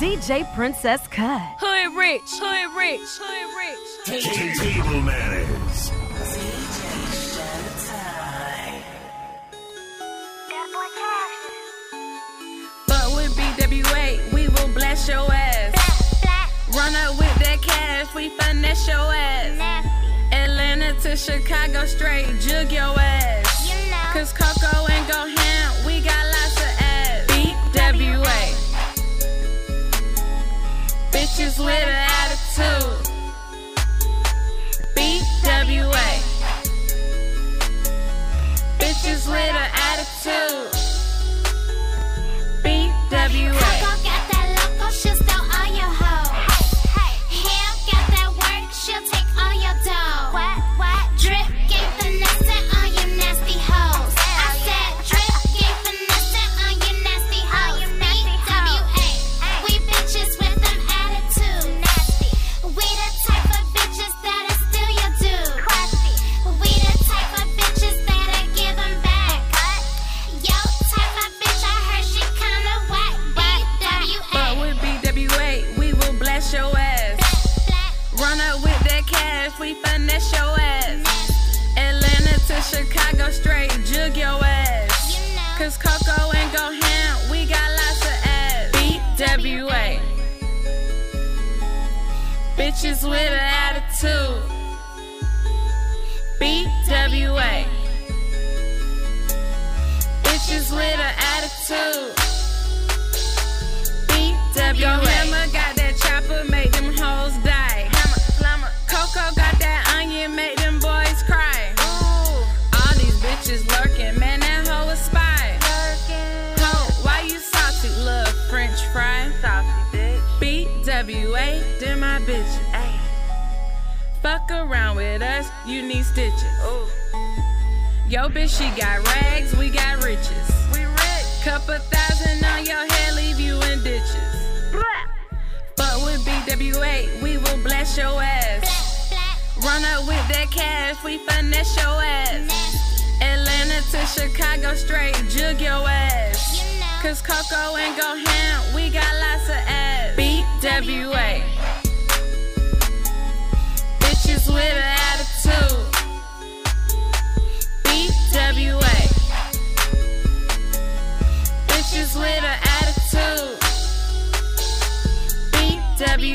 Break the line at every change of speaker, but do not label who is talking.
DJ Princess Cut.
Hood rich, hood rich, hood rich.
Table manners.
Fuck with BWA, we will blast your ass. Run up with that cash, we finesse your ass. Atlanta to Chicago straight, jug your ass. Bitches with up with that cash, we finesse your ass. Atlanta to Chicago straight, jug your ass. Cause Coco and go ham, we got lots of ass. BWA. Bitches with an attitude. BWA. Bitches with an attitude. Fuck around with us, you need stitches. Yo, bitch, she got rags, we got riches. We rich. Couple thousand on your head, leave you in ditches. But with BWA, we will blast your ass. Run up with that cash, we finesse your ass. Atlanta to Chicago straight, jug your ass. Cause Coco and go ham, we got lots of ass. BWA niggas with an attitude. BWA. Bitches with an attitude. BWA.